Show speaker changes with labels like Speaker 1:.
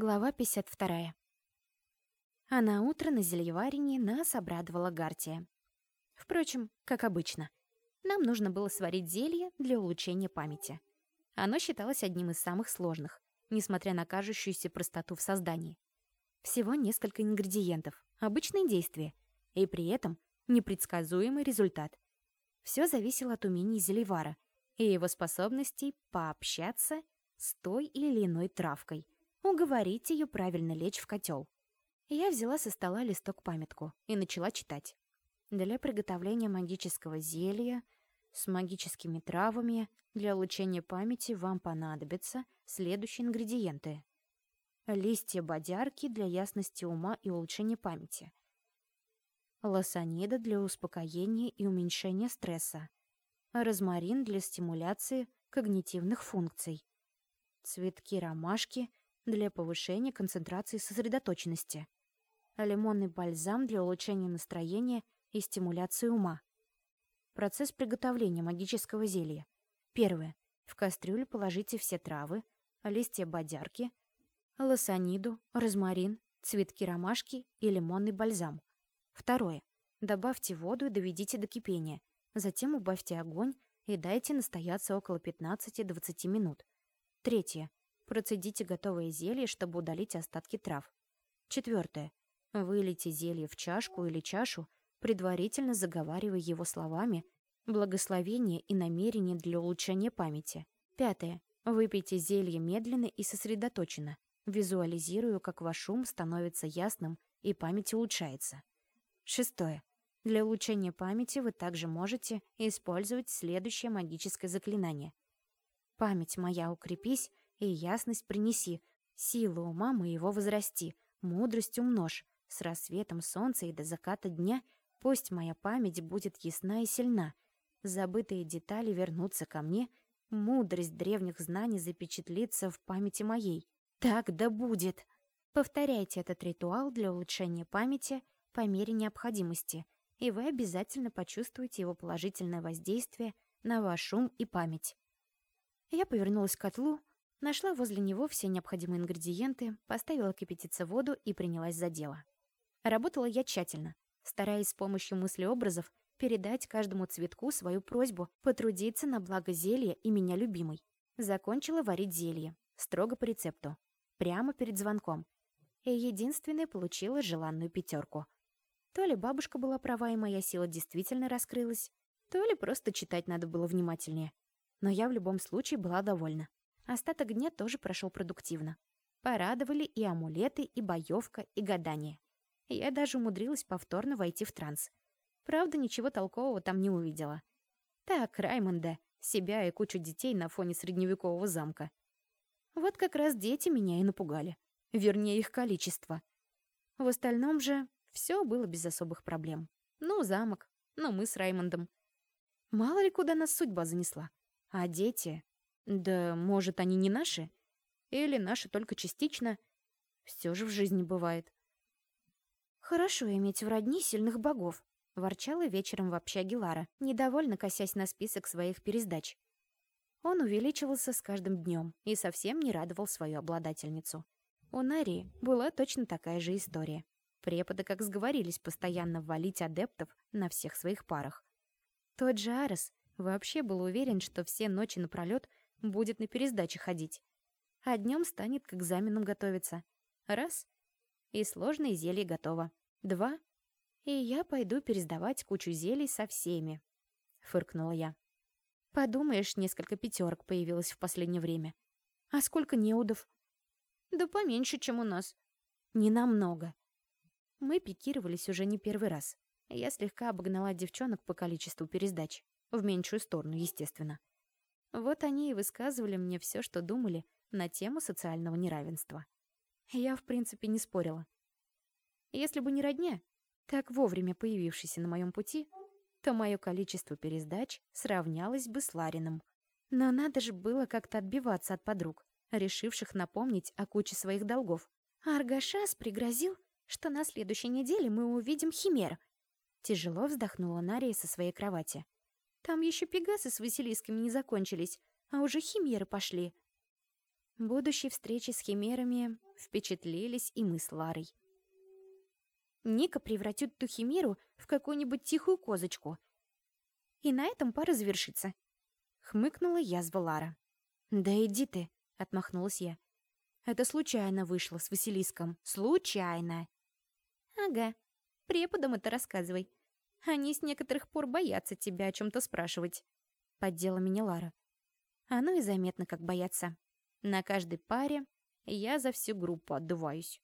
Speaker 1: Глава 52. А на утро на зельеварине нас обрадовала Гартия. Впрочем, как обычно, нам нужно было сварить зелье для улучшения памяти. Оно считалось одним из самых сложных, несмотря на кажущуюся простоту в создании. Всего несколько ингредиентов, обычные действия, и при этом непредсказуемый результат. Все зависело от умений зельевара и его способностей пообщаться с той или иной травкой — уговорить ее правильно лечь в котел. Я взяла со стола листок-памятку и начала читать. Для приготовления магического зелья с магическими травами для улучшения памяти вам понадобятся следующие ингредиенты. Листья бодярки для ясности ума и улучшения памяти. Лосанида для успокоения и уменьшения стресса. Розмарин для стимуляции когнитивных функций. Цветки ромашки для повышения концентрации и сосредоточенности, лимонный бальзам для улучшения настроения и стимуляции ума. Процесс приготовления магического зелья. Первое. В кастрюлю положите все травы, листья бодярки, лосаниду, розмарин, цветки ромашки и лимонный бальзам. Второе. Добавьте воду и доведите до кипения. Затем убавьте огонь и дайте настояться около 15-20 минут. Третье. Процедите готовое зелье, чтобы удалить остатки трав. Четвертое. Вылейте зелье в чашку или чашу, предварительно заговаривая его словами благословение и намерение для улучшения памяти. Пятое. Выпейте зелье медленно и сосредоточенно, визуализируя, как ваш ум становится ясным и память улучшается. Шестое. Для улучшения памяти вы также можете использовать следующее магическое заклинание. «Память моя, укрепись и ясность принеси, силу ума моего возрасти, мудрость умножь, с рассветом солнца и до заката дня пусть моя память будет ясна и сильна, забытые детали вернутся ко мне, мудрость древних знаний запечатлится в памяти моей. Так да будет! Повторяйте этот ритуал для улучшения памяти по мере необходимости, и вы обязательно почувствуете его положительное воздействие на ваш ум и память. Я повернулась к котлу, Нашла возле него все необходимые ингредиенты, поставила кипятиться воду и принялась за дело. Работала я тщательно, стараясь с помощью мыслеобразов передать каждому цветку свою просьбу потрудиться на благо зелья и меня любимой. Закончила варить зелье, строго по рецепту, прямо перед звонком. И единственное получила желанную пятерку. То ли бабушка была права, и моя сила действительно раскрылась, то ли просто читать надо было внимательнее. Но я в любом случае была довольна. Остаток дня тоже прошел продуктивно. Порадовали и амулеты, и боевка, и гадание. Я даже умудрилась повторно войти в транс. Правда, ничего толкового там не увидела. Так, Раймонда, себя и кучу детей на фоне средневекового замка. Вот как раз дети меня и напугали. Вернее, их количество. В остальном же все было без особых проблем. Ну, замок, ну, мы с Раймондом. Мало ли куда нас судьба занесла. А дети... Да, может, они не наши? Или наши только частично? Все же в жизни бывает. Хорошо иметь в родни сильных богов, ворчала вечером в общаге Лара, недовольно косясь на список своих пересдач. Он увеличивался с каждым днем и совсем не радовал свою обладательницу. У Нари была точно такая же история. Преподы, как сговорились, постоянно валить адептов на всех своих парах. Тот же Арес вообще был уверен, что все ночи напролёт будет на пересдаче ходить. А днем станет к экзаменам готовиться. Раз — и сложное зелье готово. Два — и я пойду пересдавать кучу зелий со всеми. Фыркнула я. Подумаешь, несколько пятерок появилось в последнее время. А сколько неудов? Да поменьше, чем у нас. Не намного. Мы пикировались уже не первый раз. Я слегка обогнала девчонок по количеству пересдач. В меньшую сторону, естественно. Вот они и высказывали мне все, что думали на тему социального неравенства. Я, в принципе, не спорила. Если бы не родня, так вовремя появившийся на моем пути, то мое количество пересдач сравнялось бы с Лариным. Но надо же было как-то отбиваться от подруг, решивших напомнить о куче своих долгов. А Аргашас пригрозил, что на следующей неделе мы увидим химер. Тяжело вздохнула Нария со своей кровати. Там еще пегасы с Василисками не закончились, а уже химеры пошли. Будущей встречи с химерами впечатлились и мы с Ларой. Ника превратит ту химеру в какую-нибудь тихую козочку. И на этом пара завершится. Хмыкнула язва Лара. «Да иди ты», — отмахнулась я. «Это случайно вышло с Василиском. Случайно!» «Ага, преподам это рассказывай. Они с некоторых пор боятся тебя о чем-то спрашивать», — поддела меня Лара. Оно и заметно, как боятся. На каждой паре я за всю группу отдуваюсь.